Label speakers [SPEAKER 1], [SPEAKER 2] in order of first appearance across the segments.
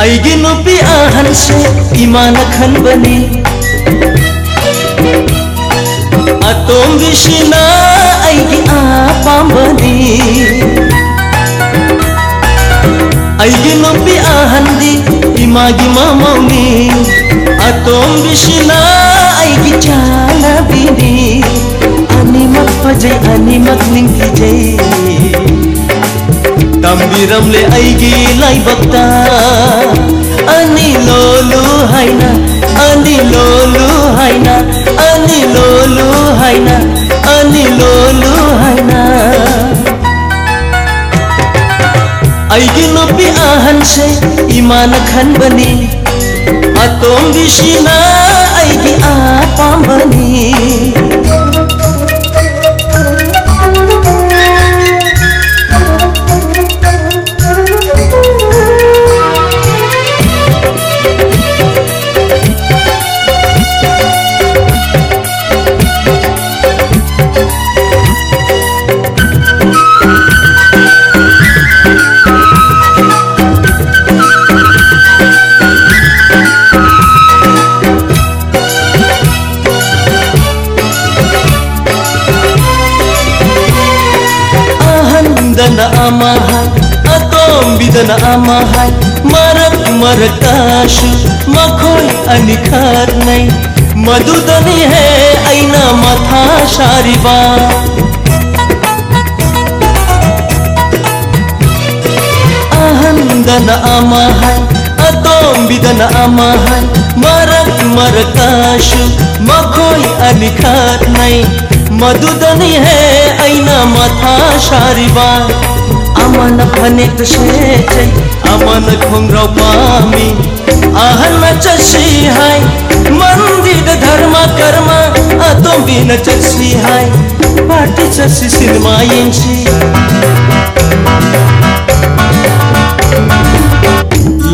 [SPEAKER 1] ऐगिनु P आहन से ईमान खन बनी। अतोम विशिना ऐगी आपाम बनी। ऐगिनु पी आहन दी इमागी मामौनी अतोम विशिना ऐगी चाला बिनी। अनिमत पजै, अनिमत निंगी जै। तम्बिरमले ऐगी लाई बक्ता। হাইনা আনি লোলু হাইনা আনি লোলু হাইনা আনি লোলু হাইনা। আইগে নপি আহানসে ইমান খান বনি, আতম বিশিনা আইগে আপাম বনি amahay atom bidan amahay marak marakash makhoy anikhat nay madudani hai aina matha shariba ahandan amahay atom bidan amahay marak marakash makhoy anikhat nay मधुदनी है ऐना माथा शारीबा आमन फनेत शेचै अमन तो खुंग्रो पामी। आहन चशी हाय। मंदिर धर्म कर्म आतोंबीन चशी हाय। पाटी चशी सिनेमा येंची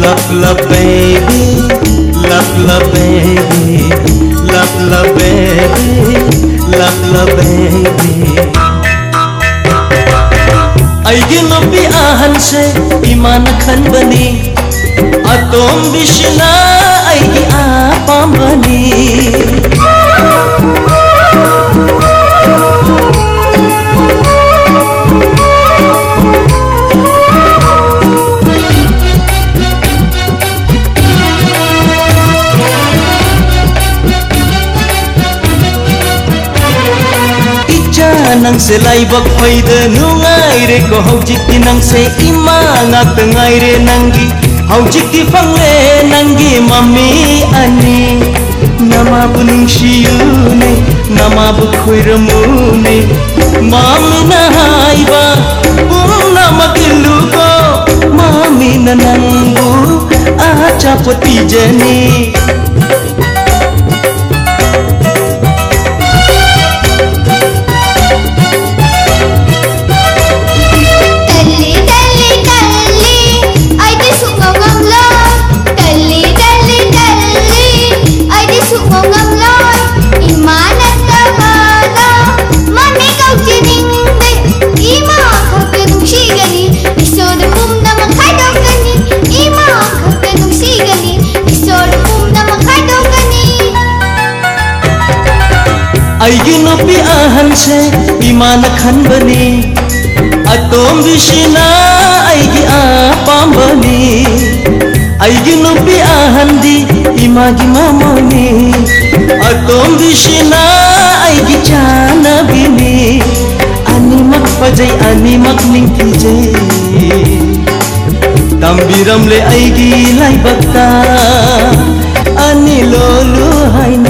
[SPEAKER 1] लप लप बेबी, लप लप बेबी, लप love baby, love love baby. aigi lobi ahan se iman khan bani atom bishna aigi apam bani na nang se lai bak phai de nungai re ko hau jik ki nang se ima ngak te ngai re nang gi hau jik ki phang le nang gi mami ani nama bu ning shi yu ne nama bu khoi ra mu ne mami na hai ba. Bum nama ki lu ko mami na nang bu a cha pati jani ಐಗಿ ನೊಪ್ಪಿ ಅಹನ್ಸೆ ವಿಮಾನ ಖನ್ ಬನಿ ಅತೋಮ್ ವಿಶಿನ ಐಗಿ ಆ ಪಾಂಬನಿ ಐಗಿ ನೊಪ್ಪಿ ಅಹಂದಿ ಇಮಾಗಿ ಮಾಮನಿ ಅತೋಮ್ ವಿಶಿನ ಐಗಿ ಚಾನ ಬಿನಿ ಅನಿಮಕ್ ಪಜೈ ಅನಿಮಕ್ ನಿಂಕಿಜೆ ತಂಬಿರಮ್ಲೆ ಐಗಿ ಲೈ ಭಕ್ತ ಅನಿಲೋಲು ಹೈನ